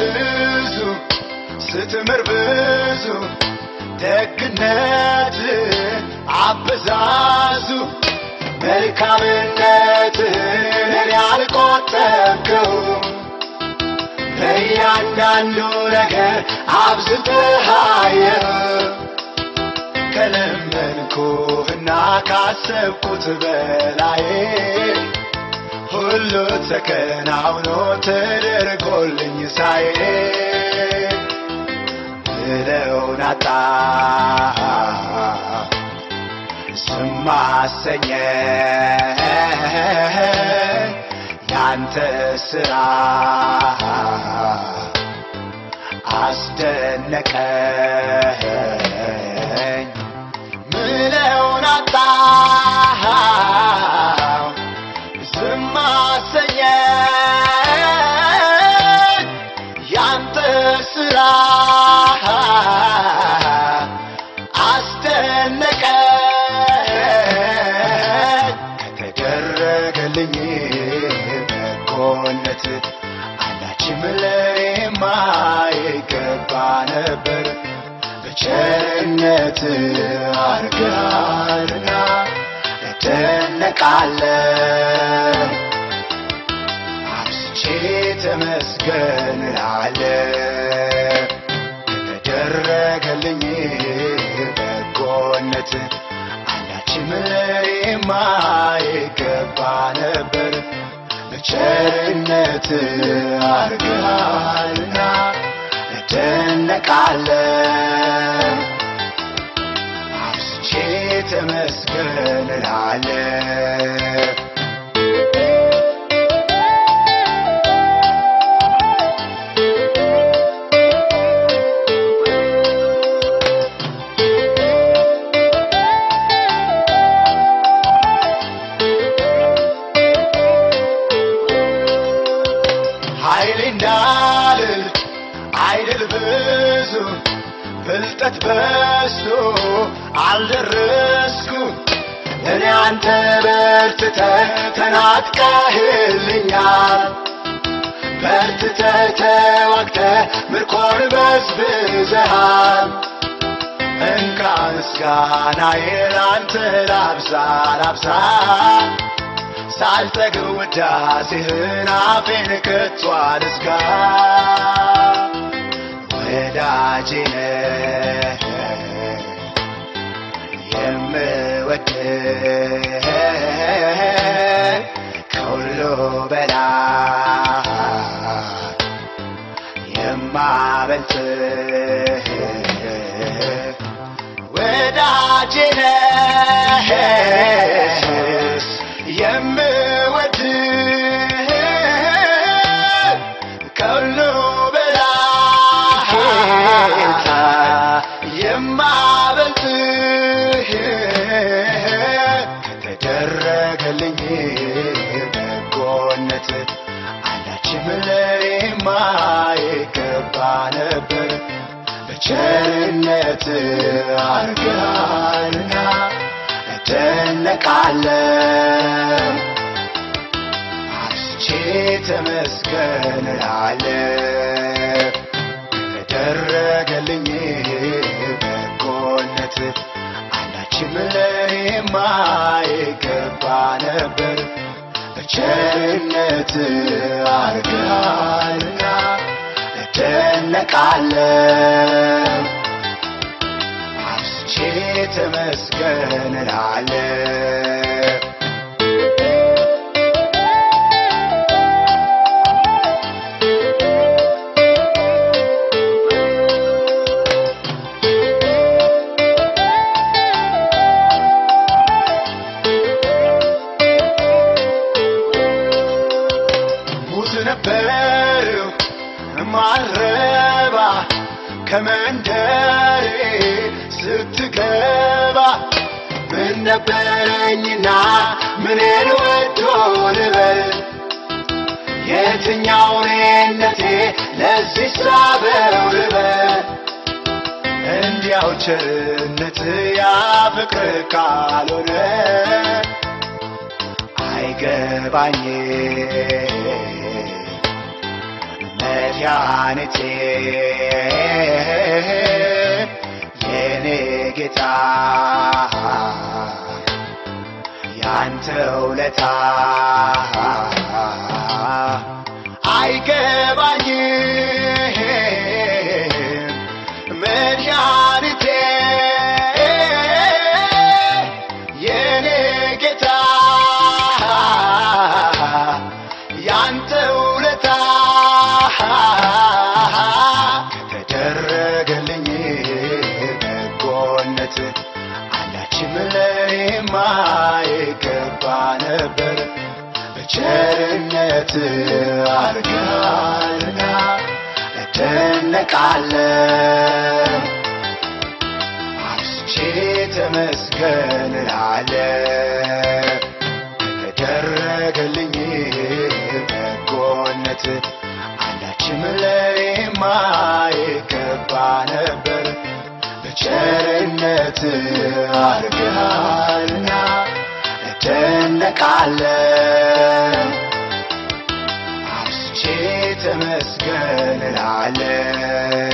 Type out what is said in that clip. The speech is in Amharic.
ብዙ ስትምር ብዙ ደግነት አበዛዙ መልካምነትህን እኔ አልቆጠብከው ለእያንዳንዱ ነገር አብዝተሃየው። ከለመንኩህና ካሰብኩት በላይ ሁሉ ተከናውኖ ተደርጎልኝ ሳይ ምለውን አጣ። ስማሰኘ ያንተ ስራ አስደነቀኝ። ምለውን አስደነቀኝ ከተደረገልኝ በጎነት አንዳችም ለኔማ ይገባ ነበር በቸርነት አርገሃልና እደነቃለሁ። አብዝቼ ተመስገን እላለሁ። ከተደረገልኝ በጎነት አንዳችም ለኔማ ይገባ ነበር። በቸርነት አርገሃልና እደነቃለሁ። አብዝቼ ተመስገን እላለሁ ፍልጠት በስቶ አልደረስኩ እኔ አንተ በርትተ ተናጥቀህልኛል። በርትተ ተዋግተ ምርኮን በዝብዘሃል። እንካ ምስጋናዬ ላንተ ላብዛ ላብዛ። ሳልጠግብ ውዳሴህን አፌን ከቶ ወዳጄ ነህ ወዳጄ በቸርነት አርገሃልና እደነቃለሁ። አብዝቼ ተመስገን እላለሁ። ከተደረገልኝ በጎነት አንዳችም ለኔማ ይገባ ነበር። በቸርነት አርገሃልና እደነቃለሁ አብዝቼ ተመስገን እላለሁ ሙት ነበርው ማረባ ከመንደሬ ስትገባ ምን ነበረኝና ምንን ወዶ ልበል የትኛው እኔነቴ ለዚህ ሳበው ልበል እንዲያው ቸርነት ያ ፍቅር ካልሆነ አይገባኝ። መድኃኒቴ ta በቸርነት አርገሃልና እደነቃለሁ አብዝቼ ተመስገን እላለሁ ከተደረገልኝ በጎነት አንዳችም ለኔማ ይገባ ነበር። በቸርነት አርገሃልና እደነቃለሁ አብዝቼ ተመስገን እላለሁ